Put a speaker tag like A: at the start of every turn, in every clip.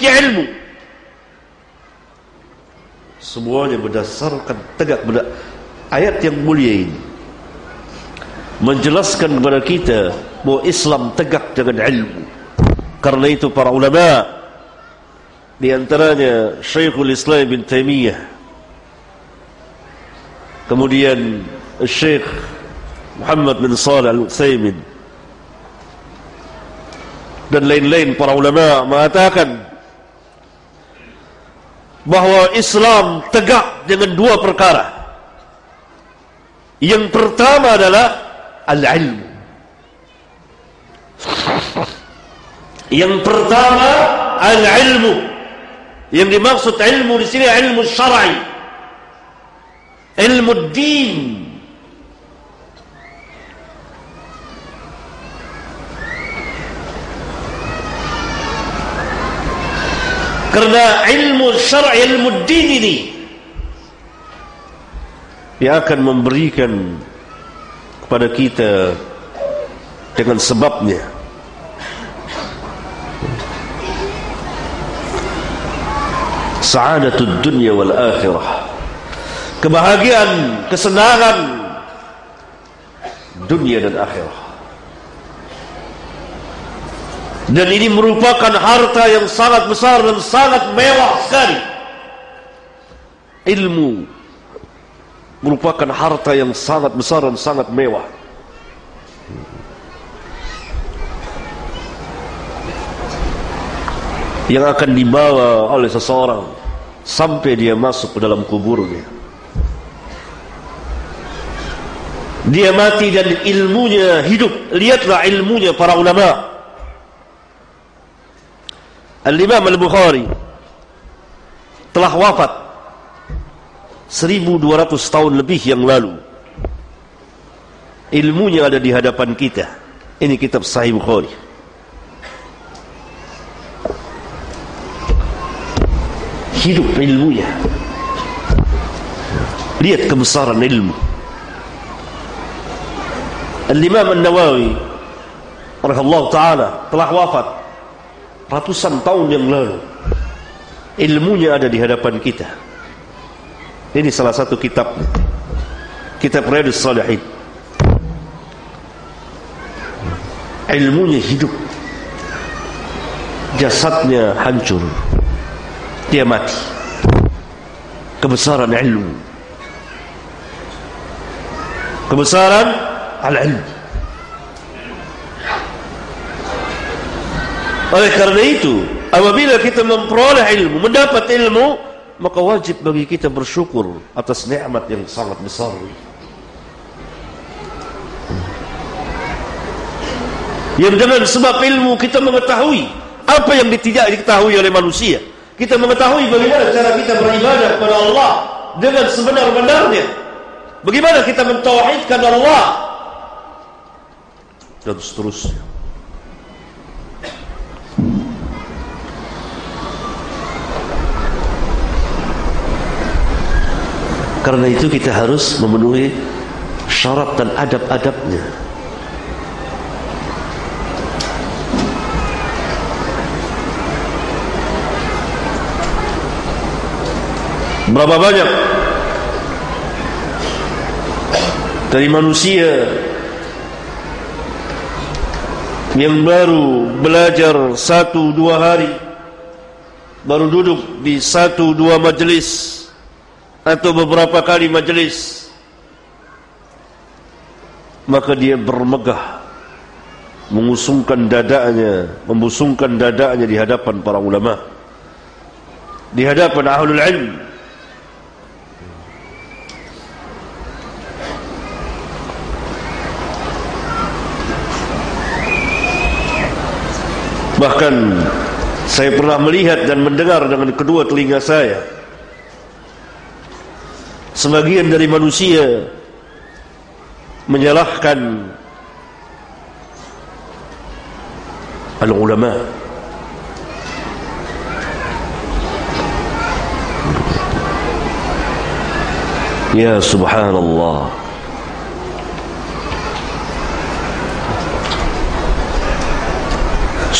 A: memiliki ilmu. Semuanya berdasarkan tegak ber ayat yang mulia ini menjelaskan kepada kita bahawa Islam tegak dengan ilmu. Karena itu para ulama di antaranya Syekhul Islam bin Taimiyah kemudian Syekh Muhammad bin Salih Al-Utsaimin dan lain-lain para ulama mengatakan bahawa Islam tegak dengan dua perkara. Yang pertama adalah al-ilmu. Yang pertama al-ilmu. Yang dimaksud ilmu di sini ilmu syar'i. Ilmu din. Kerana ilmu syar'i ilmu din ini yang akan memberikan kepada kita dengan sebabnya. Sa'adatud dunya wal akhirah. Kebahagiaan kesenangan dunia dan akhirat dan ini merupakan harta yang sangat besar dan sangat mewah sekali. Ilmu merupakan harta yang sangat besar dan sangat mewah. Yang akan dibawa oleh seseorang sampai dia masuk ke dalam kuburnya. Dia mati dan ilmunya hidup. Lihatlah ilmunya para ulama' Al-Imam Al-Bukhari telah wafat 1200 tahun lebih yang lalu. Ilmunya ada di hadapan kita. Ini kitab Sahih Bukhari. Hidup ilmunya. Lihat kebesaran ilmu. Al-Imam An-Nawawi rahimahullah taala telah wafat ratusan tahun yang lalu ilmunya ada di hadapan kita. Ini salah satu kitab kitab Riyadus Salihin. Ilmunya hidup. Jasadnya hancur. Dia mati. Kebesaran ilmu. Kebesaran al-ilmu Oleh karena itu, apabila kita memperoleh ilmu, mendapat ilmu, maka wajib bagi kita bersyukur atas nikmat yang sangat besar. Yang dengan sebab ilmu kita mengetahui apa yang tidak diketahui oleh manusia. Kita mengetahui bagaimana cara kita beribadah kepada Allah dengan sebenar-benarnya. Bagaimana kita mentauhidkan Allah dan seterusnya. Karena itu kita harus memenuhi syarat dan adab-adabnya. Berapa banyak dari manusia yang baru belajar satu dua hari baru duduk di satu dua majlis atau beberapa kali majlis maka dia bermegah mengusungkan dadanya membusungkan dadanya di hadapan para ulama di hadapan ahlul ilm bahkan saya pernah melihat dan mendengar dengan kedua telinga saya. Sebagian dari manusia menyalahkan al-ulama. Ya subhanallah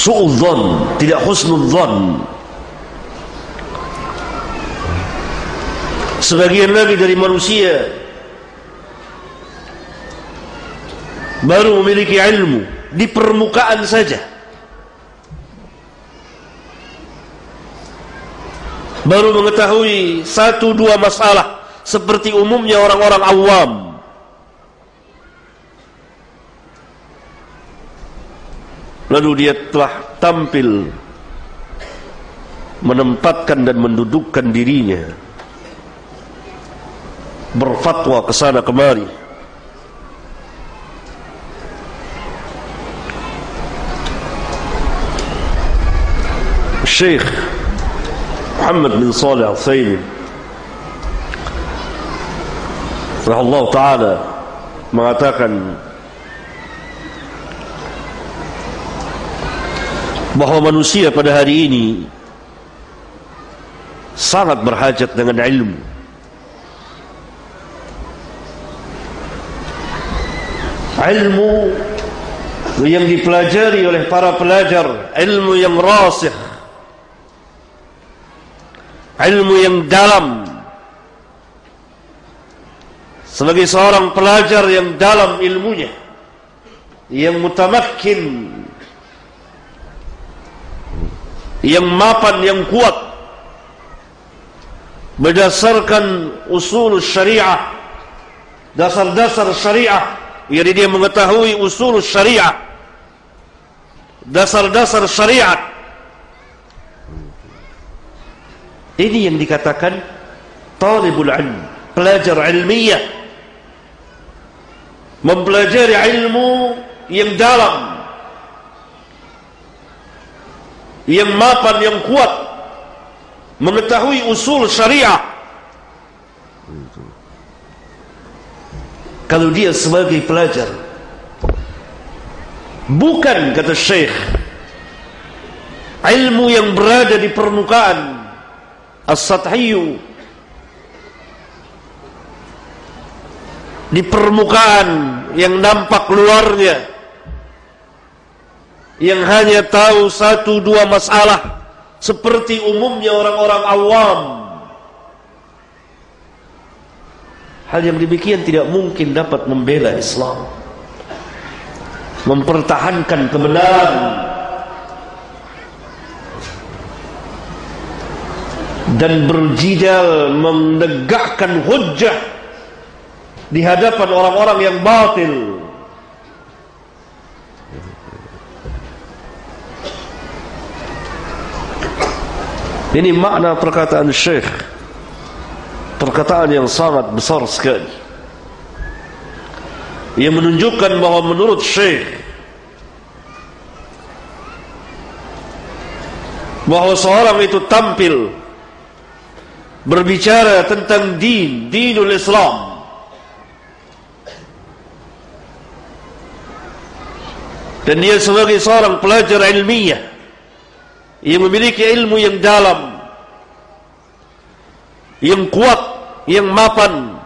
A: su'udzon tidak husnudzon sebagian lagi dari manusia baru memiliki ilmu di permukaan saja. Baru mengetahui satu dua masalah seperti umumnya orang-orang awam. Lalu dia telah tampil menempatkan dan mendudukkan dirinya. Berfatwa ke sana kemari. Syekh Muhammad bin Salih Al-Thaymin Allah Ta'ala mengatakan bahawa manusia pada hari ini sangat berhajat dengan ilmu. Ilmu yang dipelajari oleh para pelajar ilmu yang rasih ilmu yang dalam. Sebagai seorang pelajar yang dalam ilmunya yang mutamakin yang mapan yang kuat berdasarkan usul syariah dasar-dasar syariah jadi dia mengetahui usul syariah dasar-dasar syariat. Ini yang dikatakan talibul ilm pelajar ilmiah mempelajari ilmu yang dalam yang mapan yang kuat. Mengetahui usul syariah. Kalau dia sebagai pelajar. Bukan kata syekh ilmu yang berada di permukaan. As-sathiyu di permukaan yang nampak luarnya yang hanya tahu satu dua masalah. Seperti umumnya orang-orang awam. Hal yang demikian tidak mungkin dapat membela Islam. Mempertahankan kebenaran. Dan berjidal menegakkan hujjah di hadapan orang-orang yang batil Ini makna perkataan Syekh. Perkataan yang sangat besar sekali. Ia menunjukkan bahawa menurut Syekh Bahawa seorang itu tampil Berbicara tentang din Dinul Islam. Dan dia sebagai seorang pelajar ilmiah yang memiliki ilmu yang dalam yang kuat yang mapan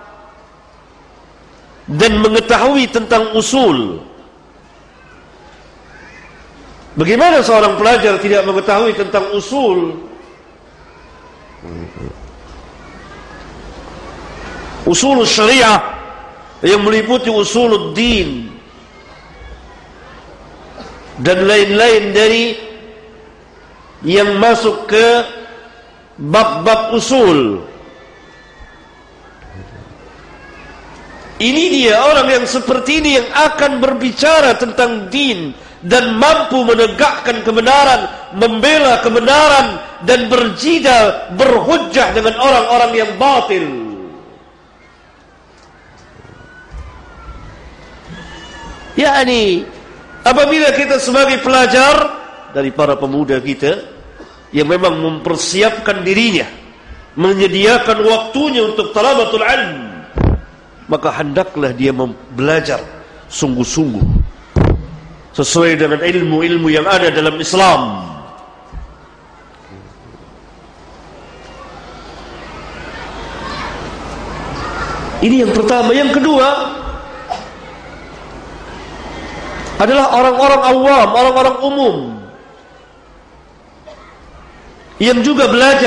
A: dan mengetahui tentang usul. Bagaimana seorang pelajar tidak mengetahui tentang usul? Usul syariah yang meliputi usul din dan lain-lain dari yang masuk ke bab-bab usul. Ini dia orang yang seperti ini yang akan berbicara tentang din dan mampu menegakkan kebenaran membela kebenaran dan berjida berhujjah dengan orang-orang yang batil. Yakni apabila kita sebagai pelajar dari para pemuda kita yang memang mempersiapkan dirinya menyediakan waktunya untuk talabatul ilm maka hendaklah dia belajar sungguh-sungguh sesuai dengan ilmu-ilmu yang ada dalam Islam. Ini yang pertama. Yang kedua adalah orang-orang awam orang-orang umum yang juga belajar